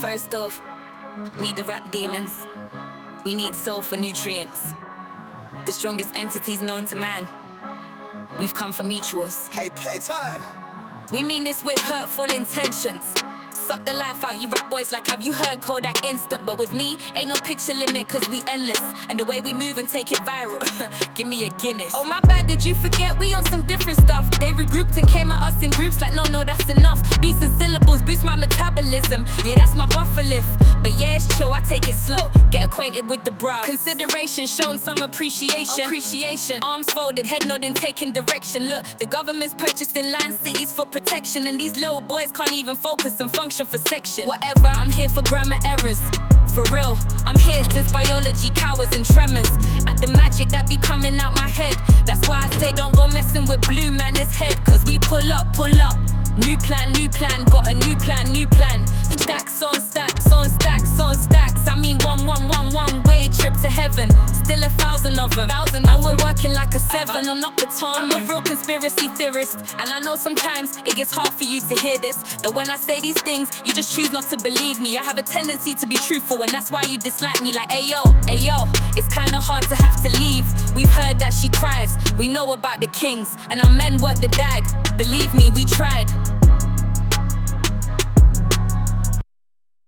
First off, need the rap demons. We need soul for nutrients. The strongest entities known to man. We've come for mutuals. Hey, playtime. We mean this with hurtful intentions. Suck the life out, you rap boys like have you heard Kodak Instant? But with me, ain't no picture limit cause we endless. And the way we move and take it viral, give me a Guinness. Oh my bad, did you forget we on some different stuff? They regrouped and came at us in groups like no, no, that's enough. Beats and syllables boost my metabolism. Yeah, that's my buffer lift. But chill, I take it slow. Get acquainted with the bra. Consideration, shown some appreciation. Appreciation. Arms folded, head nodding, taking direction. Look, the government's purchasing land cities for protection. And these little boys can't even focus and function for section. Whatever, I'm here for grammar errors. For real, I'm here since biology cowers and tremors. At the magic that be coming out my head. That's why I say don't go messing with blue man, his head. Cause we pull up, pull up. New plan, new plan, got a new plan, new plan. Stacks on stacks heaven. Still a thousand of them. Thousand, and we're working like a seven. Uh-huh. I'm not baton, I'm a uh-huh. real conspiracy theorist. And I know sometimes it gets hard for you to hear this. But when I say these things, you just choose not to believe me. I have a tendency to be truthful, and that's why you dislike me. Like, ayo, ayo, it's kinda hard to have to leave. We've heard that she cries. We know about the kings, and our men work the dag. Believe me, we tried.